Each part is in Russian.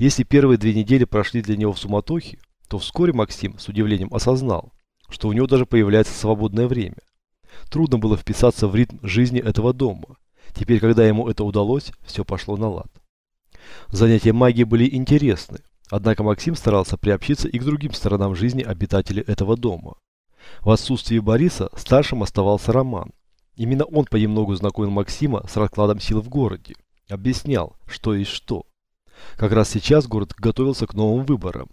Если первые две недели прошли для него в суматохе, то вскоре Максим с удивлением осознал, что у него даже появляется свободное время. Трудно было вписаться в ритм жизни этого дома. Теперь, когда ему это удалось, все пошло на лад. Занятия магией были интересны, однако Максим старался приобщиться и к другим сторонам жизни обитателей этого дома. В отсутствии Бориса старшим оставался Роман. Именно он понемногу знакомил Максима с раскладом сил в городе, объяснял, что и что. Как раз сейчас город готовился к новым выборам.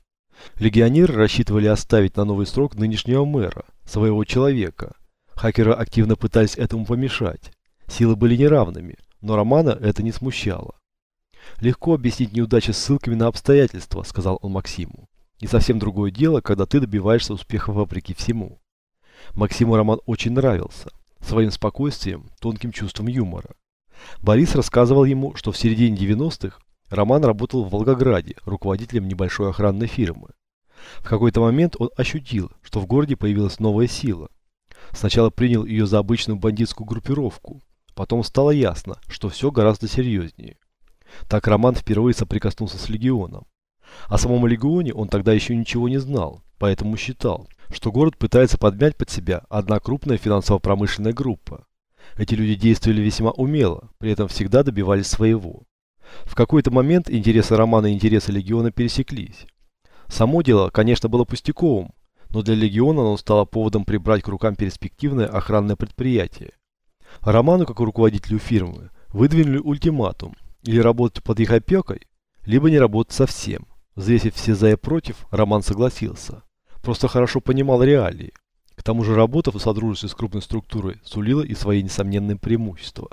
Легионеры рассчитывали оставить на новый срок нынешнего мэра, своего человека. Хакеры активно пытались этому помешать. Силы были неравными, но Романа это не смущало. «Легко объяснить неудачи ссылками на обстоятельства», — сказал он Максиму. «И совсем другое дело, когда ты добиваешься успеха вопреки всему». Максиму Роман очень нравился. Своим спокойствием, тонким чувством юмора. Борис рассказывал ему, что в середине 90-х Роман работал в Волгограде руководителем небольшой охранной фирмы. В какой-то момент он ощутил, что в городе появилась новая сила. Сначала принял ее за обычную бандитскую группировку, потом стало ясно, что все гораздо серьезнее. Так Роман впервые соприкоснулся с легионом. О самом легионе он тогда еще ничего не знал, поэтому считал, что город пытается подмять под себя одна крупная финансово-промышленная группа. Эти люди действовали весьма умело, при этом всегда добивались своего. В какой-то момент интересы Романа и интересы Легиона пересеклись. Само дело, конечно, было пустяковым, но для Легиона оно стало поводом прибрать к рукам перспективное охранное предприятие. Роману, как руководителю фирмы, выдвинули ультиматум – или работать под их опекой, либо не работать совсем. Взвесив все за и против, Роман согласился. Просто хорошо понимал реалии. К тому же работа в содружестве с крупной структурой сулила и свои несомненные преимущества.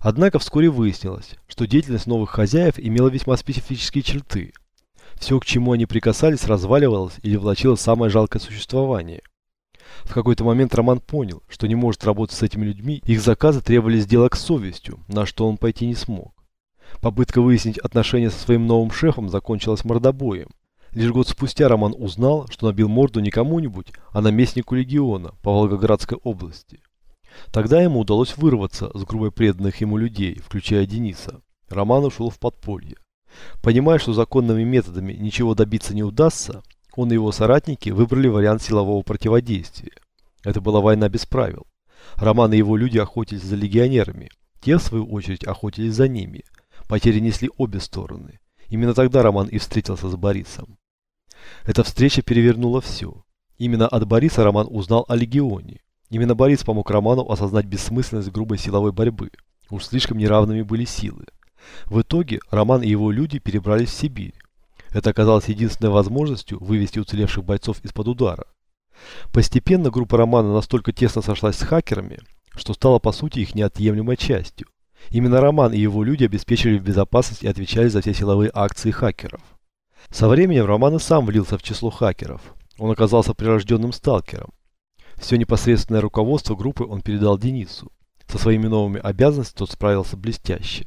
Однако вскоре выяснилось, что деятельность новых хозяев имела весьма специфические черты. Все, к чему они прикасались, разваливалось или влачило самое жалкое существование. В какой-то момент Роман понял, что не может работать с этими людьми, их заказы требовали сделок с совестью, на что он пойти не смог. Попытка выяснить отношения со своим новым шефом закончилась мордобоем. Лишь год спустя Роман узнал, что набил морду не кому-нибудь, а наместнику легиона по Волгоградской области. Тогда ему удалось вырваться с грубо преданных ему людей, включая Дениса. Роман ушел в подполье. Понимая, что законными методами ничего добиться не удастся, он и его соратники выбрали вариант силового противодействия. Это была война без правил. Роман и его люди охотились за легионерами, те, в свою очередь, охотились за ними. Потери несли обе стороны. Именно тогда Роман и встретился с Борисом. Эта встреча перевернула все. Именно от Бориса Роман узнал о Легионе. Именно Борис помог Роману осознать бессмысленность грубой силовой борьбы. Уж слишком неравными были силы. В итоге Роман и его люди перебрались в Сибирь. Это оказалось единственной возможностью вывести уцелевших бойцов из-под удара. Постепенно группа Романа настолько тесно сошлась с хакерами, что стала по сути их неотъемлемой частью. Именно Роман и его люди обеспечили безопасность и отвечали за все силовые акции хакеров. Со временем Роман и сам влился в число хакеров. Он оказался прирожденным сталкером. Все непосредственное руководство группы он передал Денису. Со своими новыми обязанностями тот справился блестяще.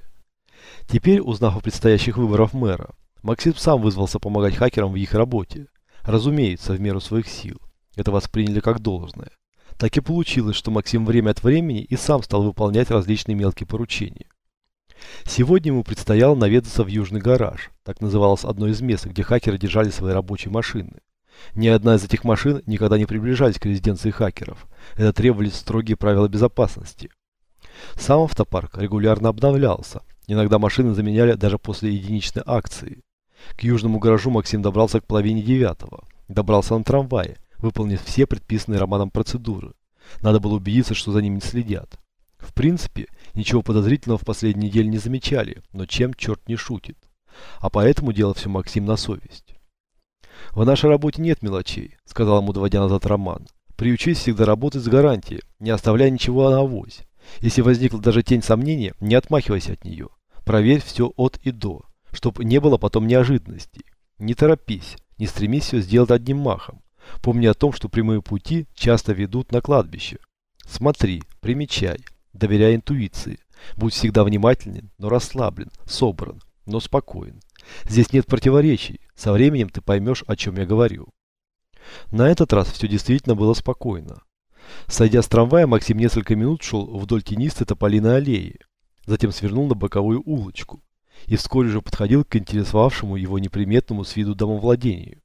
Теперь, узнав о предстоящих выборах мэра, Максим сам вызвался помогать хакерам в их работе. Разумеется, в меру своих сил. Это восприняли как должное. Так и получилось, что Максим время от времени и сам стал выполнять различные мелкие поручения. Сегодня ему предстояло наведаться в Южный гараж, так называлось одно из мест, где хакеры держали свои рабочие машины. Ни одна из этих машин никогда не приближались к резиденции хакеров. Это требовались строгие правила безопасности. Сам автопарк регулярно обновлялся. Иногда машины заменяли даже после единичной акции. К южному гаражу Максим добрался к половине девятого. Добрался на трамвае, выполнив все предписанные Романом процедуры. Надо было убедиться, что за ним не следят. В принципе, ничего подозрительного в последние недели не замечали, но чем черт не шутит. А поэтому делал все Максим на совесть. «В нашей работе нет мелочей», — сказал ему, доводя назад Роман. «Приучись всегда работать с гарантией, не оставляя ничего на авось. Если возникла даже тень сомнения, не отмахивайся от нее. Проверь все от и до, чтобы не было потом неожиданностей. Не торопись, не стремись все сделать одним махом. Помни о том, что прямые пути часто ведут на кладбище. Смотри, примечай, доверяй интуиции. Будь всегда внимателен, но расслаблен, собран, но спокоен. Здесь нет противоречий. Со временем ты поймешь, о чем я говорю. На этот раз все действительно было спокойно. Сойдя с трамвая, Максим несколько минут шел вдоль тенистой тополиной аллеи. Затем свернул на боковую улочку. и вскоре уже подходил к интересовавшему его неприметному с виду домовладению.